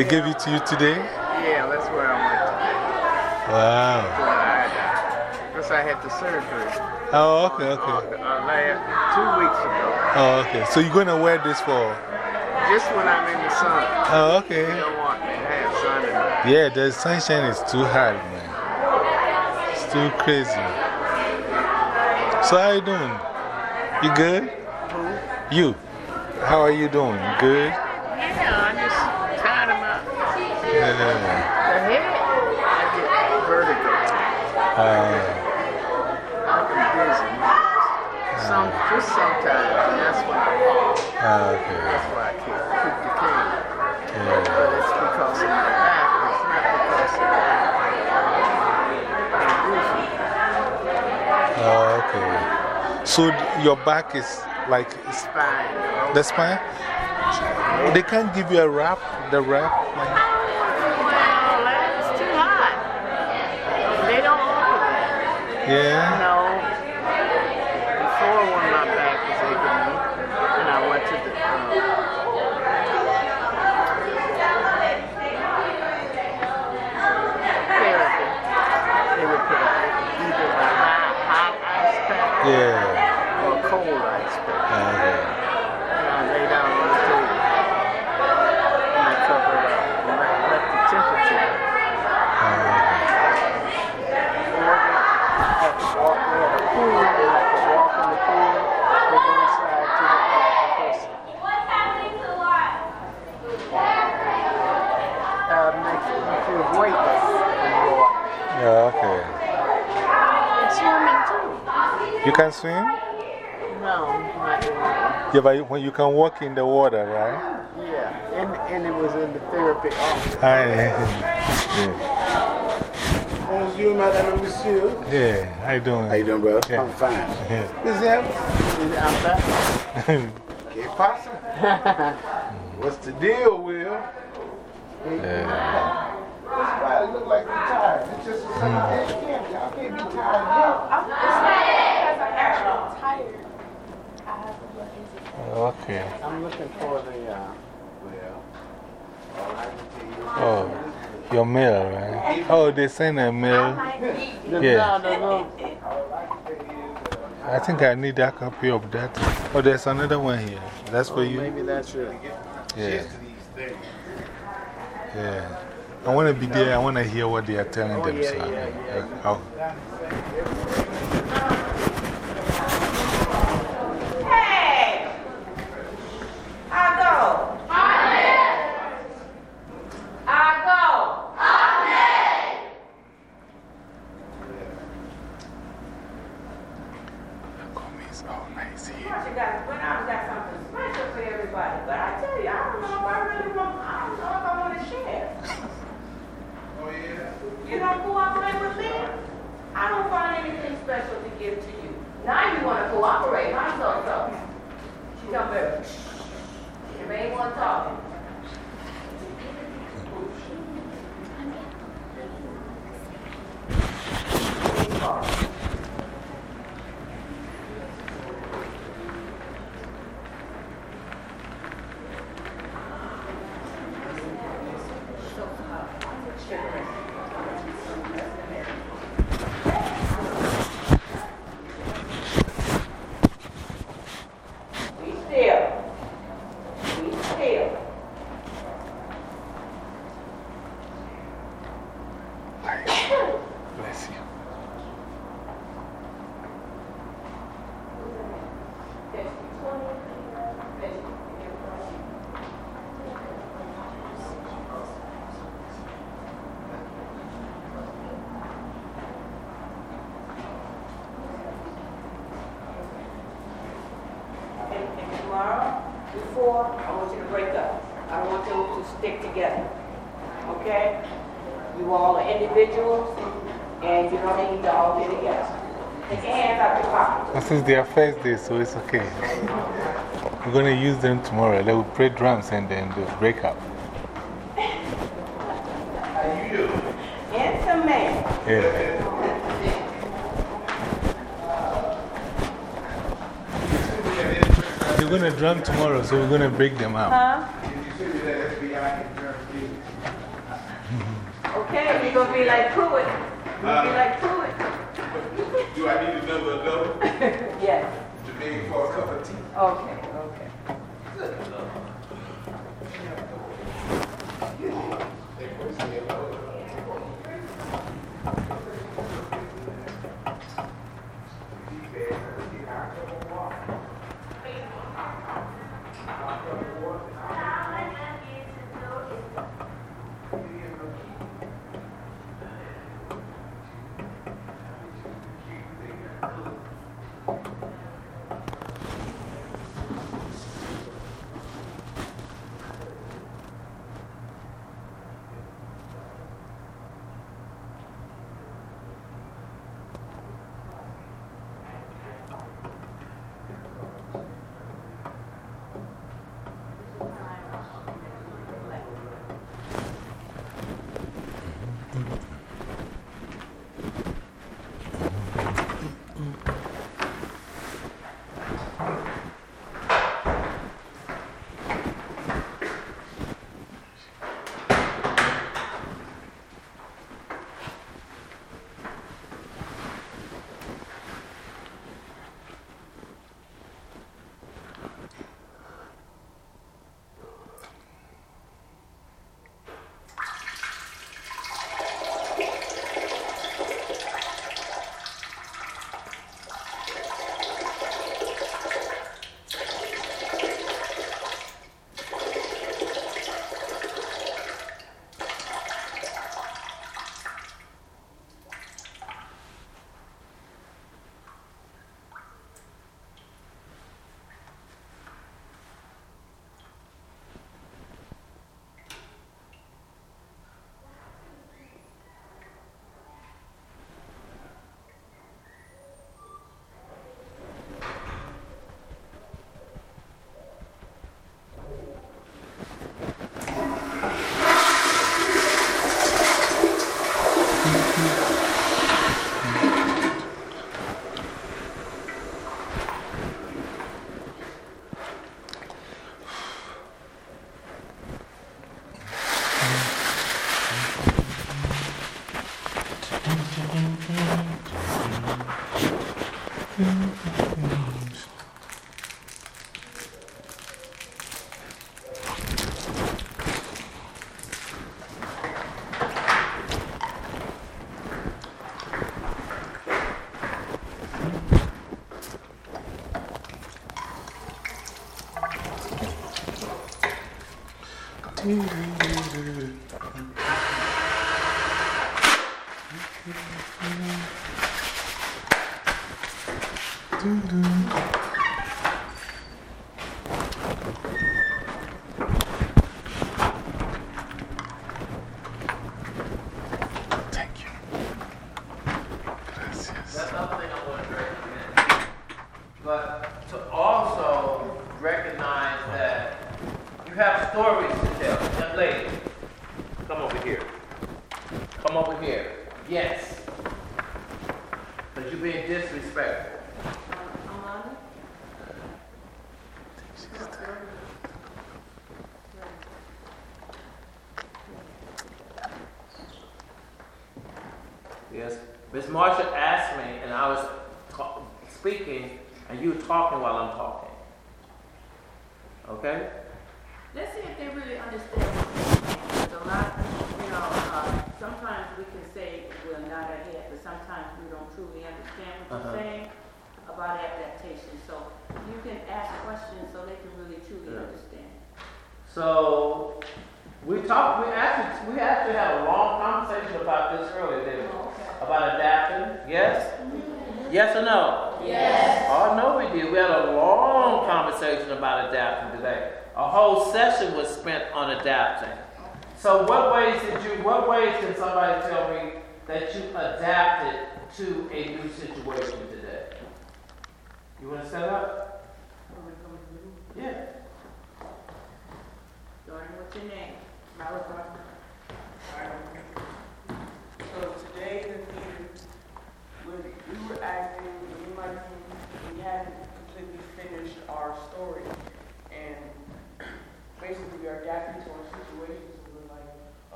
They gave it to you today? Yeah, that's where I went. Wow. Because I had the surgery. Oh, okay, okay. Uh, two weeks ago. Oh, okay. So you're going to wear this for. Just when I'm in the sun. Oh, okay. You don't want to have sun Yeah, the sunshine is too hard, man. It's too crazy. So, how you doing? You good? You? How are you doing? Good? Okay. That's why I can't keep the cane. Yeah. But it's because of my back. It's not because of Oh, okay. So, your back is like spine. the spine? They can't give you a wrap? The wrap? Like, Well, it's too hot. They don't that. yeah? No. Before when my back was aching me, and I went to the. therapy, they would put either a hot, hot ice pack Yeah. or a cold ice pack. Okay. And I lay down on the table. And I cover it up and let, let the temperature. Or I had to walk near the pool and I could walk in the pool, go inside to the because uh, makes you feel weightless in the water. Yeah, okay. And swimming too. You can swim? No, not anymore. Yeah, but when you can walk in the water, right? Yeah, and, and it was in the therapy office. Ah, I, yeah. Bonjour, madame, monsieur. yeah, how you doing? How you doing, bro? Yeah. I'm fine. Yeah. Miss Evans? I'm back. Que pasa? What's the deal, Will? Yeah. That's why it look like you're tired. It's just a second day camp. Y'all can't be tired Okay. I'm looking for the, uh, Well, all I can tell you Oh, your mail, right? Oh, they sent a mail. Yeah. no, the little, I think I need a copy of that. Oh, there's another one here. That's for you? maybe that's it. Yeah. Yeah. I want to be there. I want to hear what they are telling them. so I yeah, stick together. Okay? You all are individuals, and you don't need to all be together. Take your hands out your. This is their first day, so it's okay. We're going to use them tomorrow. They will play drums and then they'll break up. Handsome man. Yeah. They're going to drum tomorrow, so we're going to break them up. Huh? Okay, you're going to be like Pruitt. You're going to be uh, like Pruitt. Do I need another double Yes. to make for a cup of tea? Okay.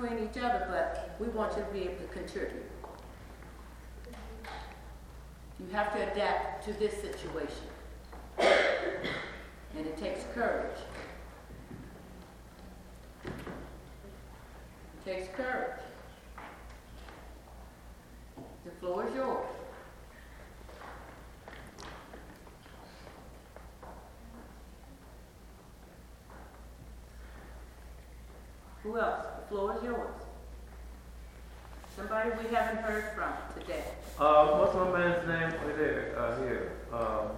Between each other, but we want you to be able to contribute. You have to adapt to this situation. And it takes courage. It takes courage. The floor is yours. Who else? The floor is yours. Somebody we haven't heard from today. Uh, what's my man's name right there? Uh, here. Um,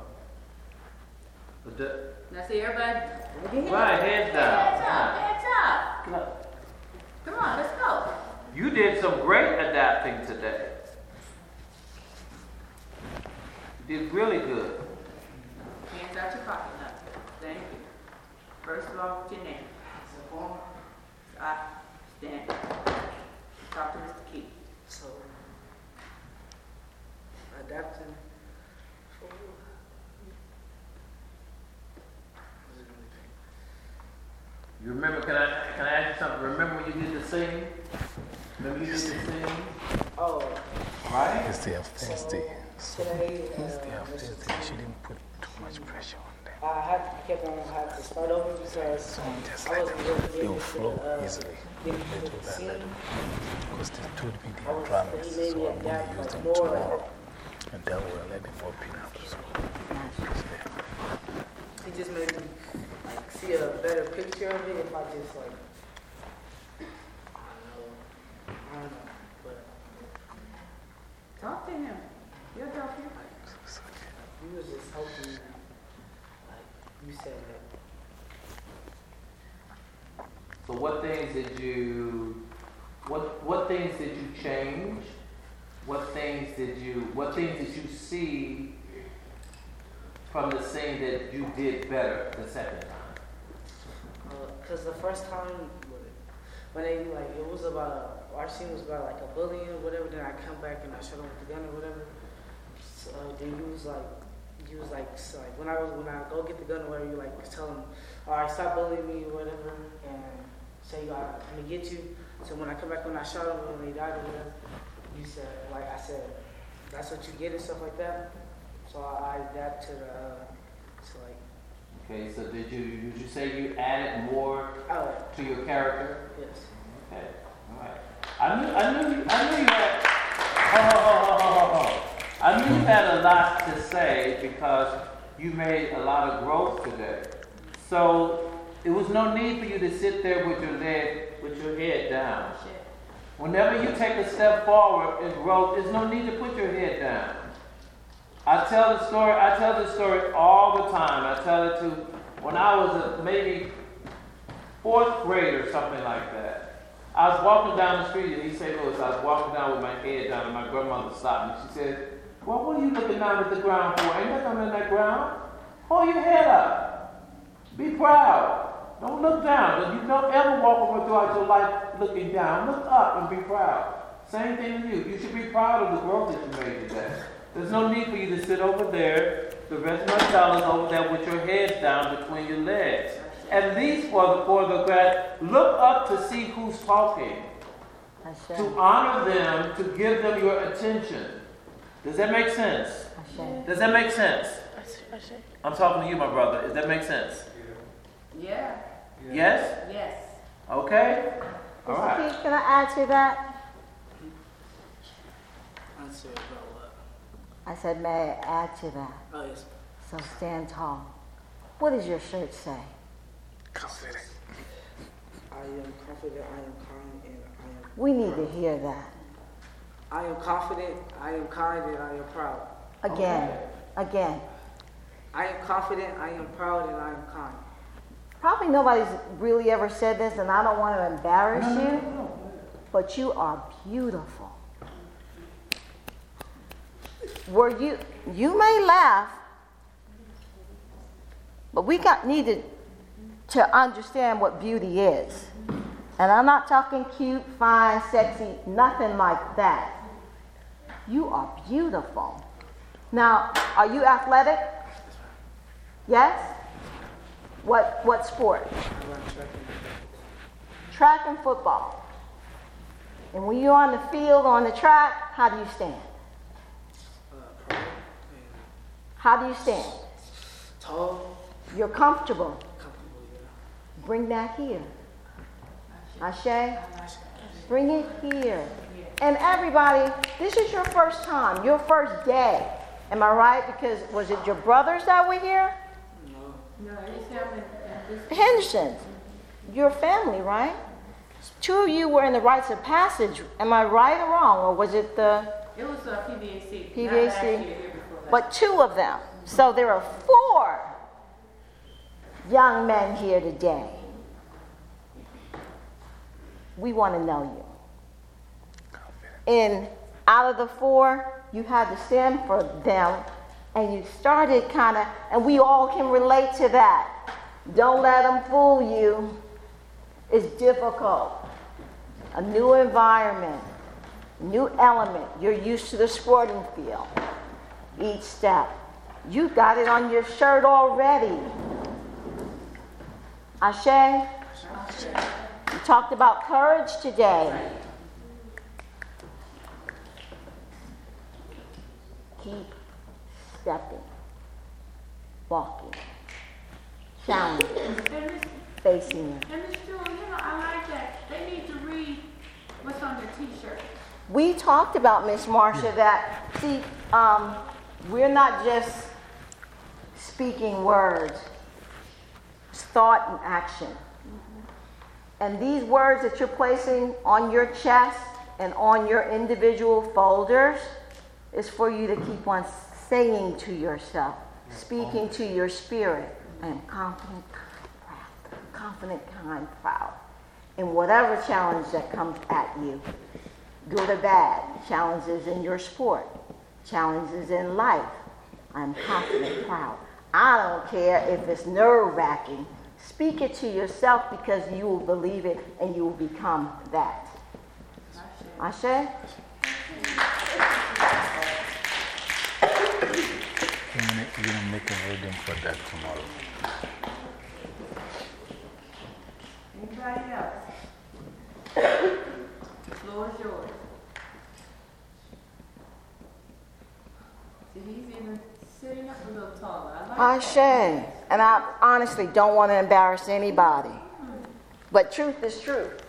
the, de- Now see everybody. right, hands down. Hands up, hands up. Come on. Come on, let's go. You did some great adapting today. You did really good. Hands out your pocket now. Thank you. First of all, what's your name? I stand. Talk to Mr. Key. So, adapting for You remember, can I, can I ask you something? Remember when you did the singing? Remember you the singing? Oh, Right? It's their first day. So today, uh, their Mr. first. She didn't put too much pressure on them. I had I kept on having to start over because So just I let wasn't them, they will flow uh, easily. get They into do the that. scene. Let them. Because they told me I they are drummers. So I'm going adapt to use them tomorrow. And that will let them open up. So, it's there. He just made me like see a better picture of it if I just like I don't know, I don't know, but Talk to him. You're talking. It's okay. you was just helping me. Like you said that. So what things did you, what, what things did you change? What things did you, what things did you see from the scene that you did better the second time? Uh, because the first time, when they like, it was about, a, our scene was about like a bullying or whatever, then I come back and I shot him with the gun or whatever. So uh, then you was like, you was like, so like when I was, when I go get the gun or whatever, you like tell him, all right, stop bullying me or whatever, and say, I'm gonna get you. So when I come back on that shuttle when they died or whatever, you said, like I said, that's what you get and stuff like that. So I, I adapt to the, uh, to like, Okay, so did you, did you say you added more oh, to your character? yes. Okay, all right. I knew, I knew, you- I knew you had, ho, ho. I knew you had a lot to say because you made a lot of growth today. So it was no need for you to sit there with your leg, with your head down. Whenever you take a step forward in growth, there's no need to put your head down. I tell the story, I tell this story all the time. I tell it to when I was a, maybe fourth grade or something like that. I was walking down the street in East St. Louis. I was walking down with my head down, and my grandmother stopped me. She said, Well, what are you looking down at the ground for? Ain't nothing in that ground. Hold your head up. Be proud. Don't look down. You don't ever walk over throughout your life looking down. Look up and be proud. Same thing to you. You should be proud of the growth that you made today. There's no need for you to sit over there, the rest of my fellas over there with your heads down between your legs. At least for the, for the grad, look up to see who's talking. To honor them, to give them your attention. Does that make sense? Does that make sense? I'm talking to you, my brother. Does that make sense? Yeah, Yes? yes. Okay? All Mr. right. Keith, can I add to that? Answer about what? I said, may I add to that? Oh, yes. So stand tall. What does your shirt say? Confident. I am confident, I am kind, and I am. We need to hear that. I am confident, I am kind, and I am proud. Again, again. I am confident, I am proud, and I am kind. Probably nobody's really ever said this, and I don't want to embarrass you, but you are beautiful. Were you, you may laugh, but we got needed to understand what beauty is. And I'm not talking cute, fine, sexy, nothing like that. You are beautiful. Now, are you athletic? Yes? What, what sport? Track and football. And when you're on the field, on the track, how do you stand? How do you stand? tall, You're comfortable. comfortable. Bring that here. Ashe, bring it here. And everybody, this is your first time, your first day. Am I right? Because was it your brothers that were here? No, No, it's happening. Hendersons. Your family, right? Two of you were in the rites of passage. Am I right or wrong? Or was it the. It was uh, PBAC. PBAC. year, the year before but two of them. So there are four young men here today. We want to know you. And out of the four, you had to stand for them, and you started kind of, and we all can relate to that. Don't let them fool you. It's difficult. A new environment, new element. You're used to the sporting field each step. You got it on your shirt already. Ashe? You talked about courage today. Keep stepping, walking, challenging, facing you. and Miss Jewel, you know, I like that. They need to read what's on their t-shirt. We talked about, Miss Marcia, that, see, um, we're not just speaking words, it's thought and action. And these words that you're placing on your chest and on your individual folders is for you to keep on saying to yourself, speaking to your spirit. I am confident, kind, proud. Confident, kind, proud. In whatever challenge that comes at you, good or bad, challenges in your sport, challenges in life. I'm confident, proud. I don't care if it's nerve wracking. Speak it to yourself because you will believe it and you will become that. Ashe? You're I'm going to make a reading for that tomorrow. Anybody else? the floor is yours. So he's even sitting up a little taller. I, like And I honestly don't want to embarrass anybody. Hmm. But truth is truth.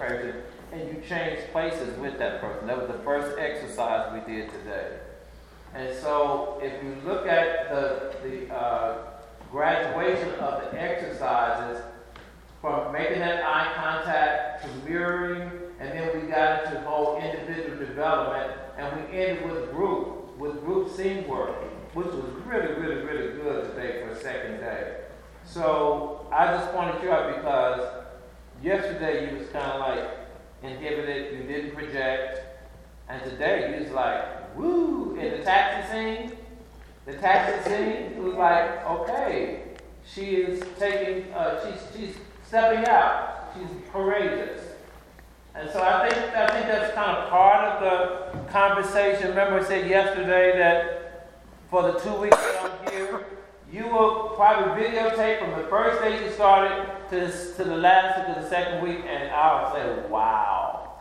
Person, and you change places with that person. That was the first exercise we did today. And so, if you look at the, uh, graduation of the exercises, from making that eye contact to mirroring, and then we got into whole individual development, and we ended with group, with group scene work, which was really, really, really good today for a second day. So I just pointed you out because yesterday you was kind of like inhibited, you didn't project, and today you was like, woo, in the taxi scene, the taxi scene, it was like, okay, she is taking, uh, she's, she's stepping out. She's courageous. And so I think, I think that's kind of part of the conversation. Remember I said yesterday that for the two weeks that I'm you will probably videotape from the first day you started to, this, to the last, to the second week, and I'll say, wow,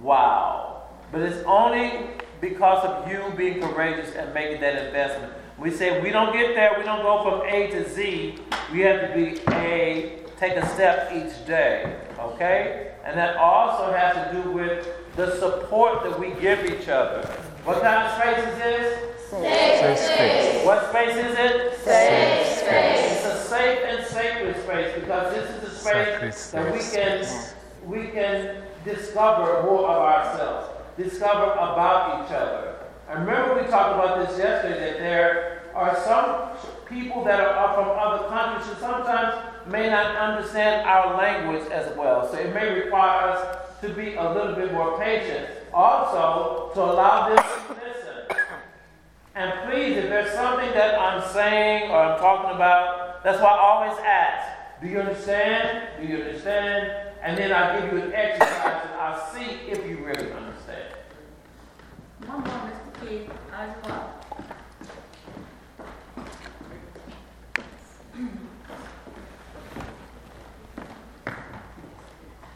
wow. But it's only because of you being courageous and making that investment. We say we don't get there, we don't go from A to Z. We have to be A, take a step each day, okay? And that also has to do with the support that we give each other. What kind of space is this? Safe space. What space is it? Safe space. It's a safe and sacred space because this is a space Sacred that we space. can, we can discover more of ourselves, discover about each other. I remember we talked about this yesterday that there are some people that are from other countries who sometimes may not understand our language as well. So it may require us to be a little bit more patient. Also, to allow them to listen. And please, if there's something that I'm saying or I'm talking about, that's why I always ask, do you understand? Do you understand? And then I'll give you an exercise and I'll see if you really understand. One more, Mr. Keith. Eyes wide.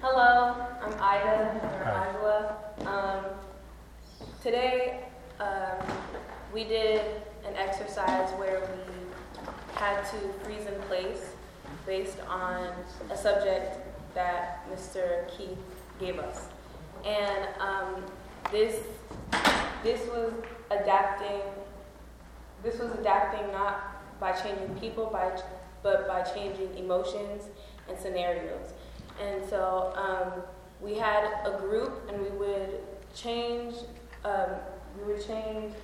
Hello, Ida, or Iowa. Um, today, um, we did an exercise where we had to freeze in place based on a subject that Mr. Keith gave us. And um, this, this was adapting, this was adapting not by changing people, by, but by changing emotions and scenarios. And so um, we had a group and we would change, um, we would change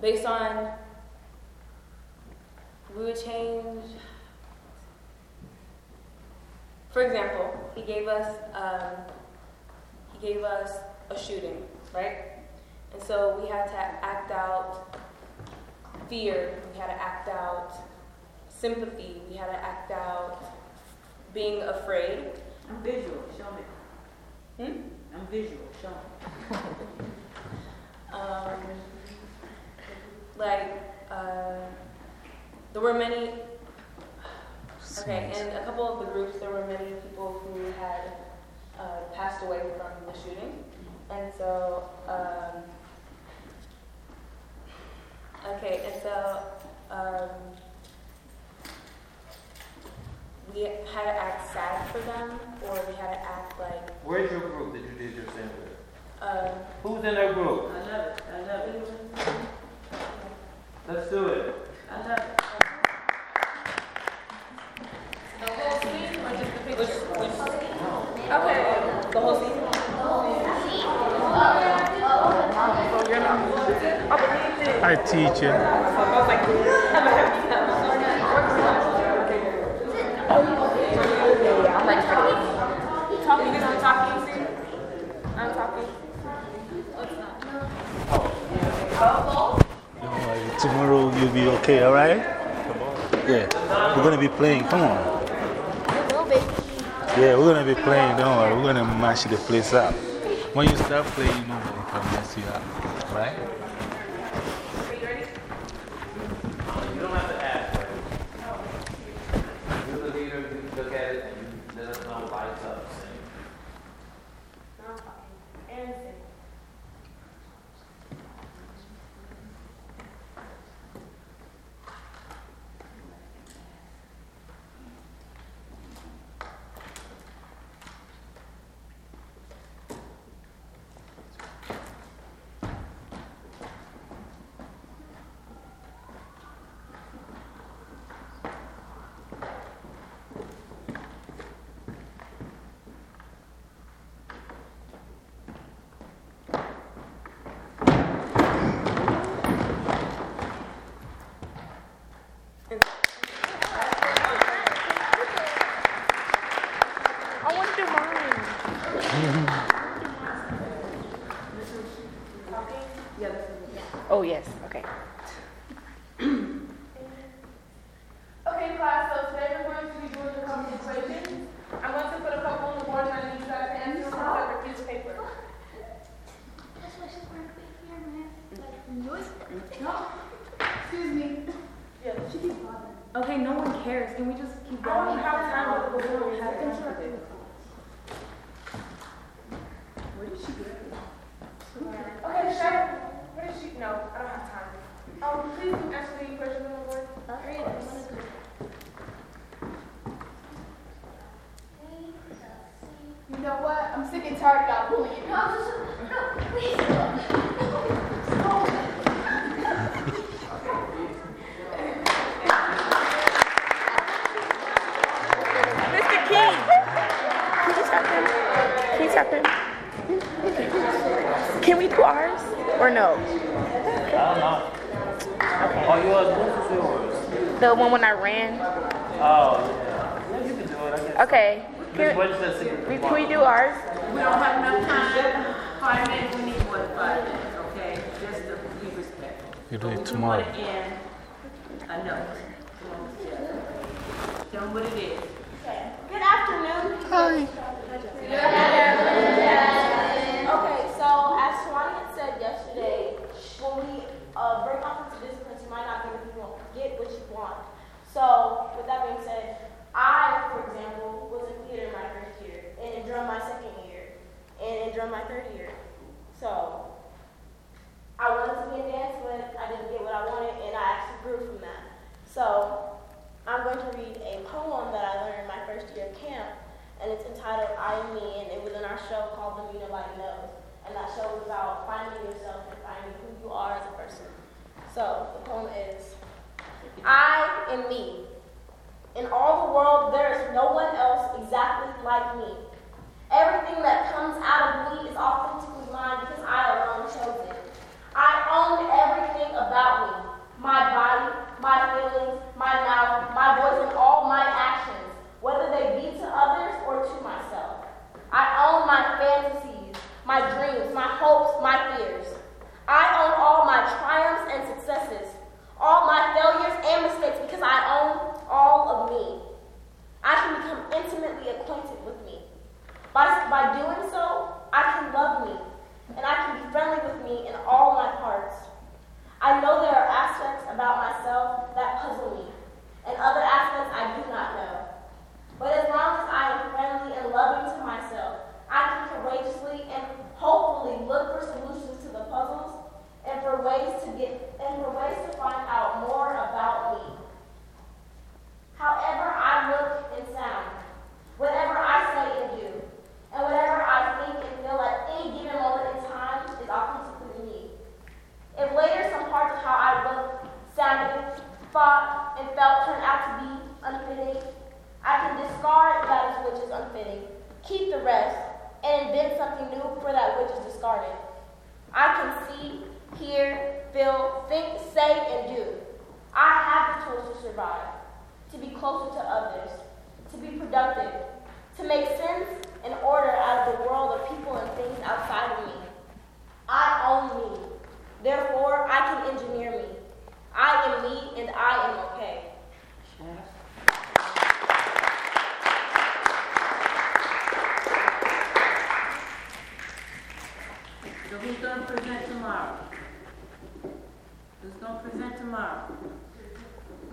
based on, we would change, for example, he gave us, um, he gave us a shooting, right? And so we had to act out fear, we had to act out sympathy, we had to act out being afraid. I'm visual, show me. Hmm? I'm visual, show me. Um, like, uh, there were many, okay, in a couple of the groups, there were many people who had uh, passed away from the shooting. And so, um, okay, and so um, we had to act sad for them, or we had to act like, Where's your group that you did your thing with? uh, Who's in that group? I love it, I love it, Let's do it. I love it. the whole scene or just the picture? Which, which, okay, the whole scene. I teach teacher. Talking, you guys talking? I'm talking. Don't worry, tomorrow you'll be okay, alright? Yeah, we're gonna be playing. Come on. Yeah, we're gonna be playing. Don't worry, we're gonna mash the place up. When you start playing, nobody can mess you up, right? You don't have to ask. You're the leader, you look at it and you let us know lights up, sing. Oh, yes, okay. Okay, class, so today we're going to be doing a couple of equations. I'm going to put a couple on the board and I need you guys to answer them on separate piece of paper. No, excuse me. Yeah, she keeps bothering. Okay, no one cares. Can we just keep I going? don't have time to go We have over to it. answer it. Okay, Shay, where is she? No, I don't have time. Um, please answer the equation on the board. You know what? I'm sick and tired of y'all bullying me. Mr. King, can you tap him? Can you tap him? Can we do ours or no? I don't know. Oh, yours, what's yours? The one when I ran? Oh, yeah. Yeah, you can do it, I guess. Okay. Can, what is that we, can we do ours? We don't have enough time, five minutes, we need more than five minutes, okay? Just to be respectful. You do it tomorrow. want to end a note. Tell them what it is. Good afternoon. Hi. Okay, so as Shwani had said yesterday, when we uh, bring offensive disciplines, you might not get what you want, get what you want. So with that being said, I, for example, was in theater my first year, and in drum my second year, and in drum my third year. So I wanted to be in dance, but I didn't get what I wanted, and I actually grew from that. So I'm going to read a poem that I learned my first year of camp, and it's entitled I Am Me, and it was in our show called The Me Nobody Knows. And that show was about finding yourself and finding who you are as a person. So the poem is I am me. In all the world, there is no one else exactly like me. Everything that comes out of me is authentically mine because I alone chose it. I own everything about me my body, my feelings, my mouth, my voice, and all my actions, whether they be to myself. I own my fantasies, my dreams, my hopes, my fears. I own all my triumphs and successes, all my failures and mistakes because I own all of me. I can become intimately acquainted with me. By, by doing so, I can love me, and I can be friendly with me in all my parts. I know there are aspects about myself that puzzle me, and other aspects I do not know. But as long as I am friendly and loving to myself, I can courageously and hopefully look for solutions to the puzzles and for ways to get and for ways to find out more about me. However I look and sound, whatever I say and do, and whatever I think and feel at any given moment in time is authentically me. If later some parts of how I looked, sounded, thought, and felt turn out to be unfitting, I can discard that which is unfitting, keep the rest, and invent something new for that which is discarded. I can see, hear, feel, think, say, and do. I have the tools to survive, to be closer to others, to be productive, to make sense and order out of the world of people and things outside of me. I own me. Therefore, I can engineer me. I am me and I am okay. So who's gonna present tomorrow? Who's gonna present tomorrow?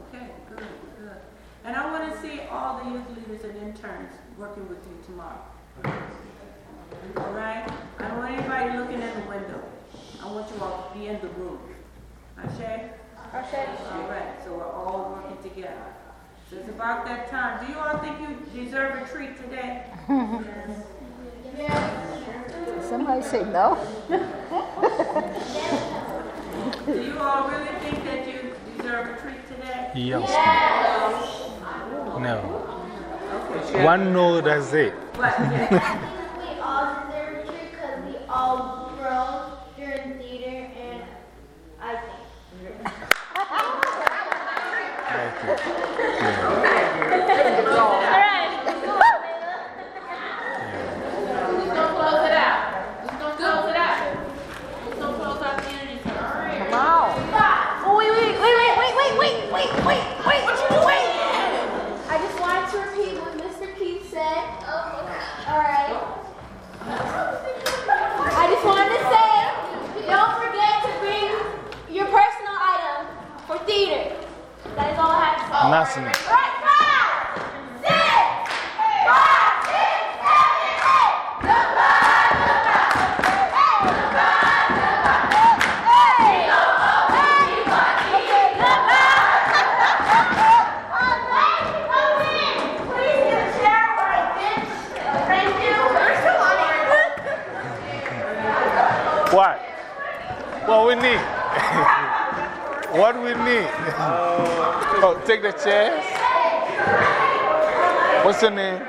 Okay, good, good. And I wanna see all the youth leaders and interns working with you tomorrow. All right? I don't want anybody looking in the window. I want you all to be in the room. Ashe? Ashe. All right, so we're all working together. So it's about that time. Do you all think you deserve a treat today? Somebody say no. Do you all really think that you deserve a treat today? Yes. No. One no, that's it. what we need? oh, take the chairs. What's your name? Um,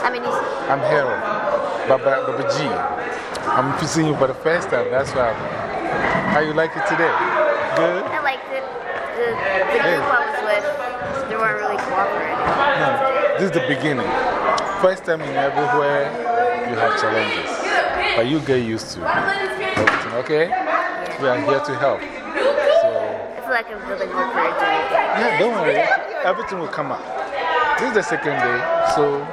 I'm Anissa. I'm Harold. Baba, Baba G. I'm seeing you for the first time. That's why I'm. How you like it today? Good? I liked it. The, the group I was with, they weren't really cooperating. No, this is the beginning. First time in everywhere, you have challenges. But you get used to everything, okay? We are here to help. So, I feel like I'm building more courage. yeah, don't worry. Everything will come out. This is the second day, so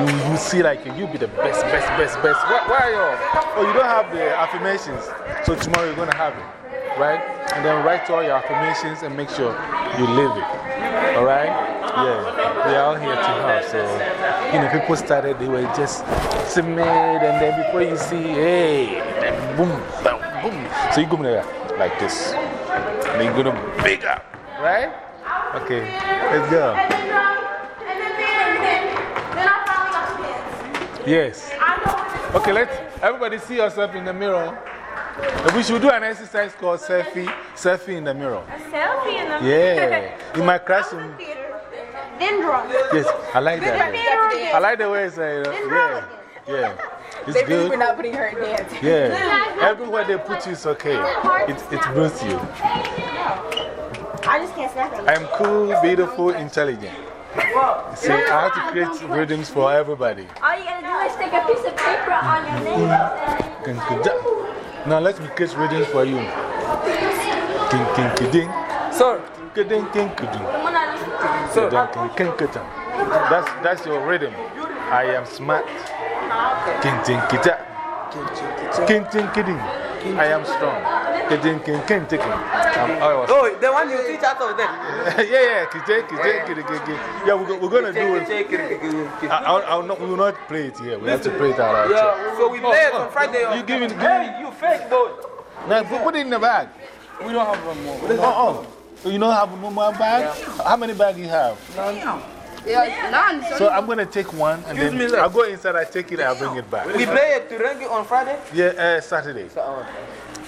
you, you see like you'll be the best, best, best, best. Why, why are you all? Oh, you don't have the affirmations. So tomorrow you're going to have it, right? And then write all your affirmations and make sure you live it. All right? Yeah, we are all here to help. So, you know, people started, they were just timid, and then before you see, hey, then boom, boom, boom. So you go there like this. And you're going to big up, right? Okay, let's go. And then, and then, then, then, then I finally got to dance. Yes. I know what Okay, let everybody see yourself in the mirror. We should do an exercise called selfie, selfie in the mirror. A selfie in the mirror? Yeah. In my classroom. Dendron. Yes, I like that. I like the way it's uh, yeah. Yeah. It's They really good. were not putting her in dance. Yeah. Everywhere they put you is okay. It, it boosts you. I just can't snap it. I'm cool, beautiful, intelligent. See, I have to create rhythms for everybody. All you gotta do is stick a piece of paper on your name. Kin- kin- Now let me create rhythms for you. King, king, king, ding. Sir. Ding, king, king, ding. King, ding, king, king, king. That's, that's your rhythm. I am smart. King, ting, king, da. King, ting, king, ding. I am strong. King, ting, king, king, king. I'm. Oh, the one you teach out of there. yeah, yeah, kije, kije, kije, kije. Yeah, we're, go- we're gonna do it. I, I'll, I'll not, we will not play it here. We have to play it out. our Yeah, so we play it on Friday. You give it, give Hey, you fake boy. Now, put put it in the bag. We don't have one more. Oh, oh. You don't have no more bag? How many bags you have? Yeah, none. So I'm going to take one and Excuse then sir. I'll go inside, I take it, I'll bring it back. We play it to Rengi on Friday? Yeah, uh, Saturday.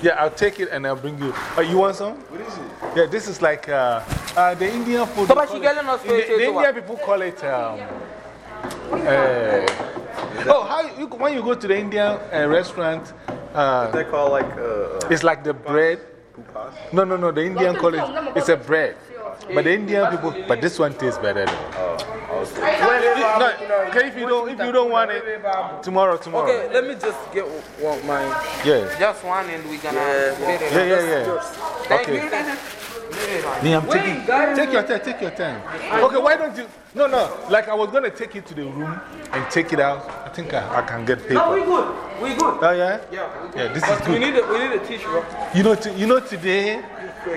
Yeah, I'll take it and I'll bring you. Uh, you want some? What is it? Yeah, this is like uh, uh, the Indian food. So, they but call she it- getting the, to- to the? Indian people call it. Um, uh, oh, how you, when you go to the Indian uh, restaurant, uh, They call like uh, it's like the bread. No, no, no, the Indian call it, it's a bread. But the Indian people, but this one tastes better though. No, okay, if you don't, if you don't want it, tomorrow, tomorrow. Okay, let me just get one, my. Yeah. Just one and we're gonna. get it. Yeah, yeah, yeah. Thank Okay. you. Yeah, I'm taking, take your time, take your time. Okay, why don't you? No, no, like I was going to take it to the room and take it out. I think I, I can get paper. No, we good. We good. Oh, yeah? Yeah. Yeah, this But is we need a, we need a tissue. You know, you know, today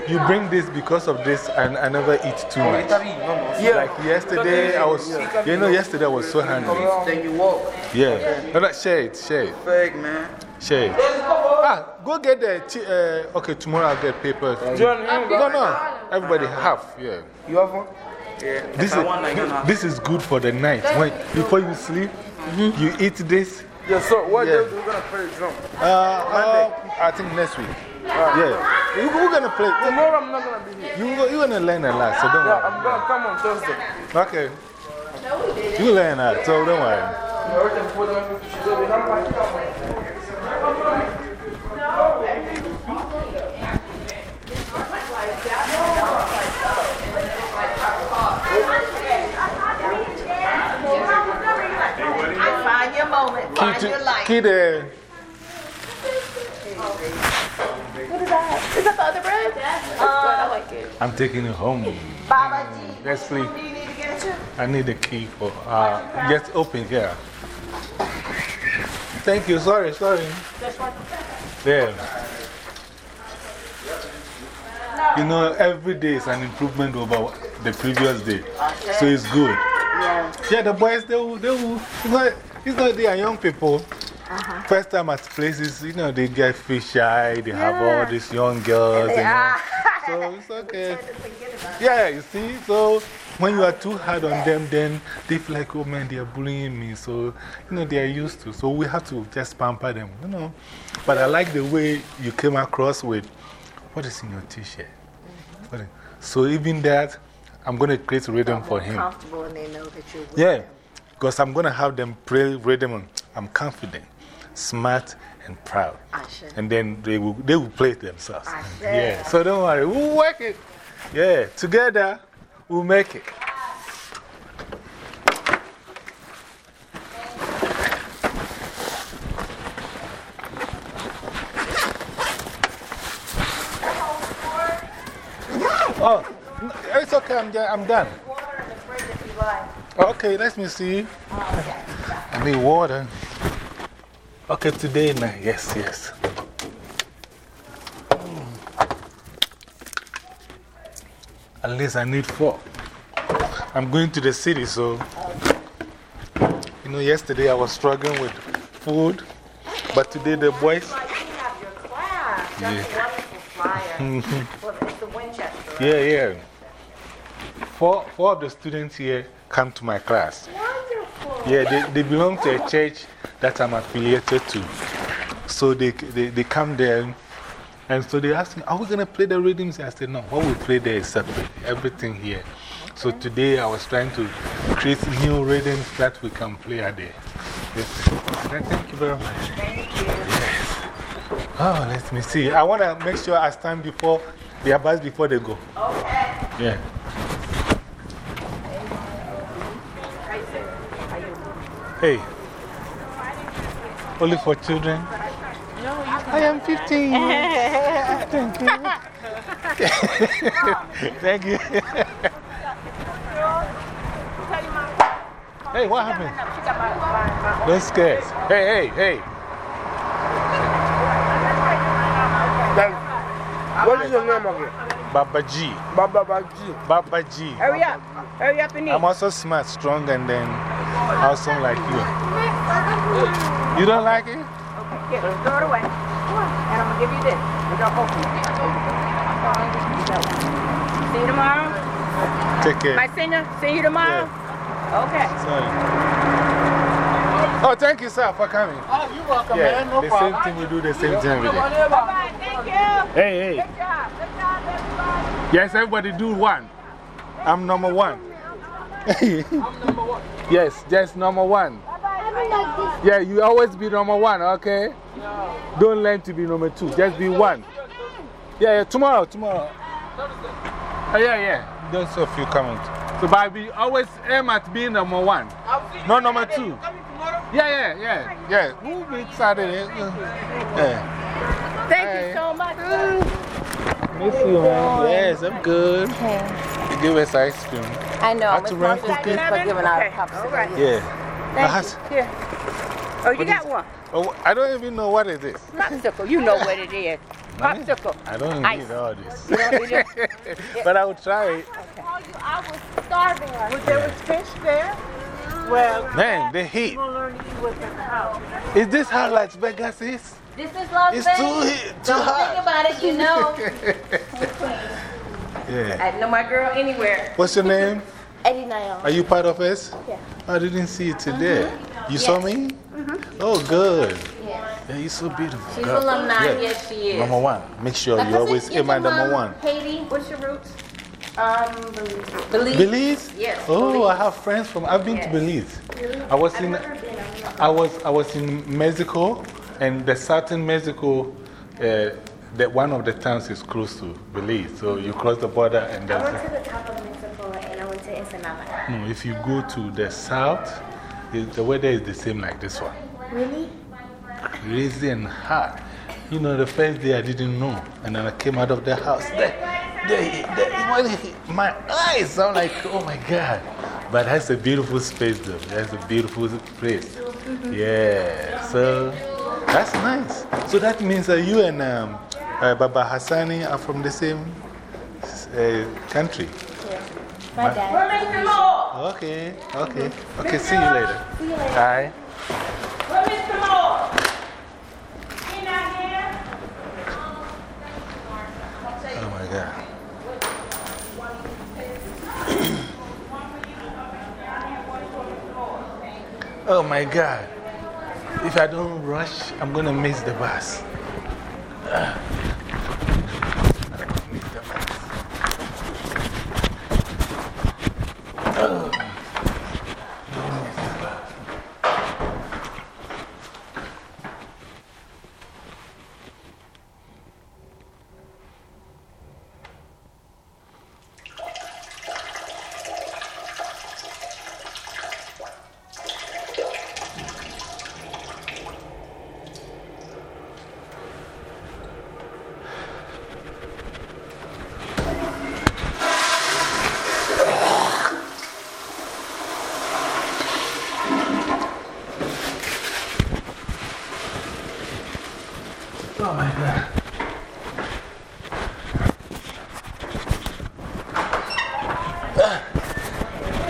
you bring this because of this, and I never eat too much. Yeah. Like yesterday, I was, you know, yesterday I was so hungry. Then you walk. Yeah. No, no, share it, share it. Fake, man. Share it. Ah, go get the, t- uh, okay, tomorrow I'll get paper. John, here you No, go. no, everybody half, yeah. You have one? Yeah. This is, thi- this is good for the night. When, before you sleep, you eat this. Yes, sir. What Yeah. day we're gonna play drum? Uh, uh, I think next week. Yeah. You, we're going to play. Tomorrow I'm not gonna be here. You, you're going to learn a lot, so don't Yeah, worry. I'm gonna come on Thursday. Okay. You learn that, so don't worry. Find your moment, find Key, your to, light. key the. What is that? Is that the other bread? That's good. I like it. I'm taking it home. Baba G, Yes, please. do you need to get it to? I need the key for. Uh, just open here. Thank you. Sorry, sorry. There. You know, every day is an improvement over the previous day. So it's good. Yeah. Yeah, the boys, they will, they will, it's not, it's not they are young people. Uh-huh. First time at places, you know, they get fish shy, they have all these young girls. Yeah. all. so it's okay. Yeah, you see, so when you are too hard on them, then they feel like, oh man, they are bullying me. So, you know, they are used to. So we have to just pamper them, you know. But I like the way you came across with what is in your t shirt. So even that, I'm going to create rhythm for him. Comfortable and they know that you're Yeah, because I'm going to have them pray rhythm. I'm confident, smart, and proud. And then they will, they will play it themselves. Yeah, so don't worry, we'll work it. Yeah, together we'll make it. Oh, it's okay, I'm, I'm done. Okay, let me see. I need water. Okay, today night. Yes, yes. Hmm. At least I need four. I'm going to the city, so. You know, yesterday I was struggling with food, but today the boys. Yeah. It's the Winchester. Yeah, yeah. Four, four of the students here come to my class. Wonderful. Yeah, they, they belong to a church that I'm affiliated to. So they, they, they come there And so they asked me, Are we going to play the rhythms? I said, No, what we play there is separate, everything here. So today I was trying to create new rhythms that we can play at the. Yes. Thank you very much. Thank you. Yes. Oh, let me see. I want to make sure I stand before the Abbas before they go. Okay. Yeah. Hey. Only for children? No, I am 15 years. Thank you. Thank you. hey, what happened? Don't scare. Hey, hey, hey. What is your name again? Baba G. Baba Baji. Baba G. Hurry up. Hurry up and eat. I'm also smart, strong, and then awesome like you. You don't like it? Okay, here, throw it away. And I'm going to give you this. We're going to open it. See you tomorrow? Take care. My singer, see you tomorrow? Okay. Sorry. Oh, thank you, sir, for coming. Oh, you're welcome, Yeah, man. No the problem. same thing we do the same thing every day. Bye-bye. Thank you. Hey, hey. Good job. Good job, everybody. Yes, everybody do one. I'm number one. Yes, just number one. Yeah, you always be number one, okay? Don't learn to be number two, just be one. Yeah, yeah, tomorrow, tomorrow. Oh, yeah, yeah. Those a few coming. So, but we always aim at being number one, not number two. Yeah, yeah, yeah. Yeah, we'll be Saturday. Yeah. Thank you so much. Miss you, man. Yes, I'm good. You give us ice cream. I know. Had Miss to run Marshall's cookies. for giving out Okay, popsicles. all right. Yeah. Thank had- you. Here. Oh, you got one. Oh, I don't even know what it is. Popsicle. You know what it is. Mommy? Popsicle. I don't Ice. need all this. You don't need it? but I will try it. I was starving. Was there was fish there? Well, Man, the heat. we'll learn to eat what's the house. Is this how Las Vegas is? This is Las It's Vegas. too heat, too Don't hot. think about it, you know. Yeah. I know my girl anywhere. What's your name? Eddie Niall. Are you part of us? Yeah. I didn't see you today. You saw me? Oh, good. Yes. Yeah, you're so beautiful. She's girl. alumni. Yeah. Yes, she is. Number one. Make sure My you always at your number one. Haiti, what's your roots? Um, Belize. Belize? Yes. Oh, Belize. I have friends from. I've been to. Belize. Really? I was I've in. never been, I'm I was, I was in Mexico, and the southern Mexico, uh, the, one of the towns is close to Belize. So you cross the border, and I went to the top of Mexico and I went to Ensenada. No, if you go to the south, it- the weather is the same like this one. Really? Crazy and hot. You know, the first day I didn't know. And then I came out of the house. The, the, the, my eyes, I'm like, oh my God. But that's a beautiful space, though. That's a beautiful place. Yeah. So that's nice. So that means that you and um, uh, Baba Hassani are from the same uh, country. My dad. Okay, okay. Okay, see you later. See you later. Bye. Where Mr. Moore? He not here? Oh my God. oh my God. If I don't rush, I'm going to miss the bus. Ah. I'm gonna miss the bus. Oh. Miss the bus. Oh my God. Ah.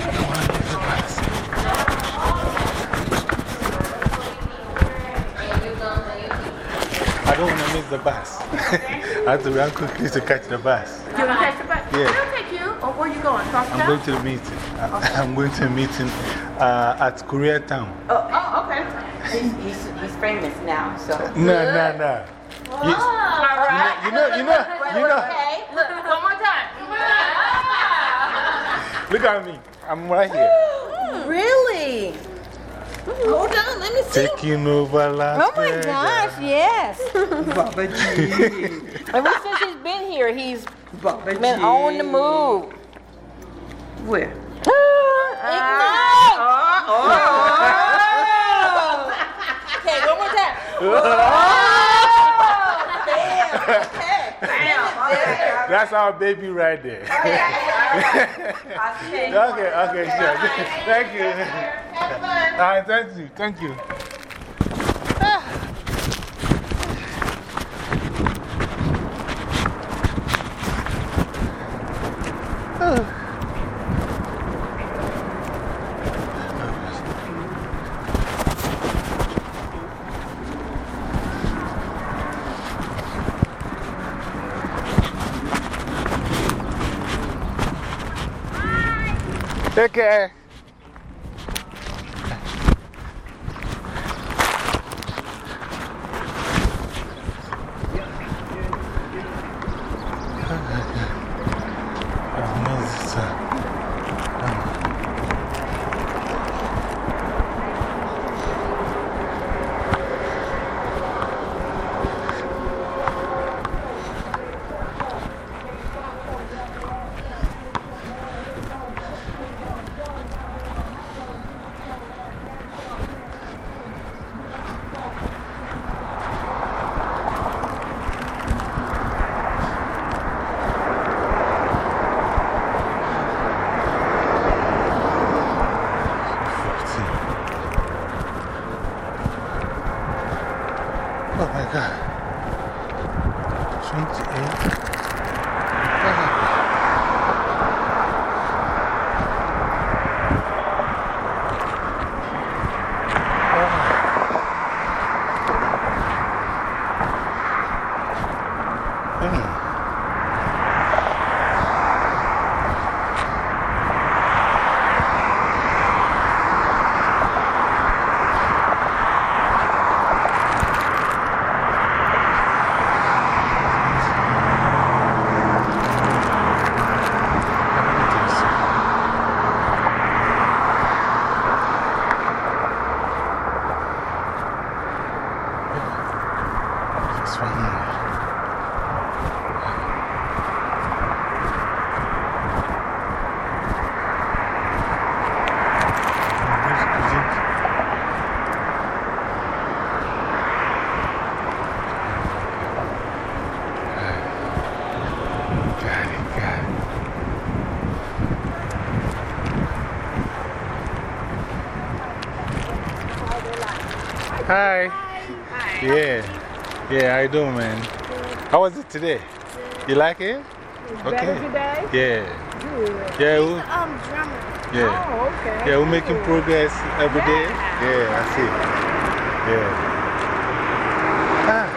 I don't want to miss the bus. I don't want to miss the bus. I have to run quickly to catch the bus. You want to catch the bus? Yeah. He'll take you. Oh, where you going? Across I'm going to the meeting. I- I'm going to a meeting uh, at Koreatown. Oh, oh, okay. He's, he's, he's famous now, so. No, no, no. You, you know, you know, you know, Okay, look, one more time. look at me. I'm right here. Really? Hold on, let me see. Taking over Las Oh my Vegas. gosh, yes. Baba G. Ever since he's been here, he's Baba G. been on the move. Where? Ah, Ignite! Oh, ah, oh. Okay, one more time. That's our baby right there. okay, okay, sure. Thank you. All right, thank you, thank you. Ah. Take care. Oh my God. 28. This one here. Got it, got it. Hi. Yeah. Yeah, how you doing, man? How was it today? You like it? Okay. today? Yeah. Good. Yeah, we, Um, drummer. yeah. Oh, okay. Yeah, we're making progress every day. Yeah, I see. Yeah. Ah.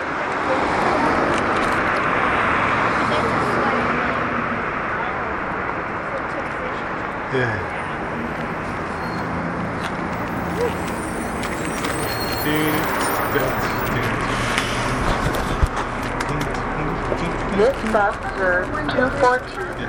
Yeah. Next stop, sir,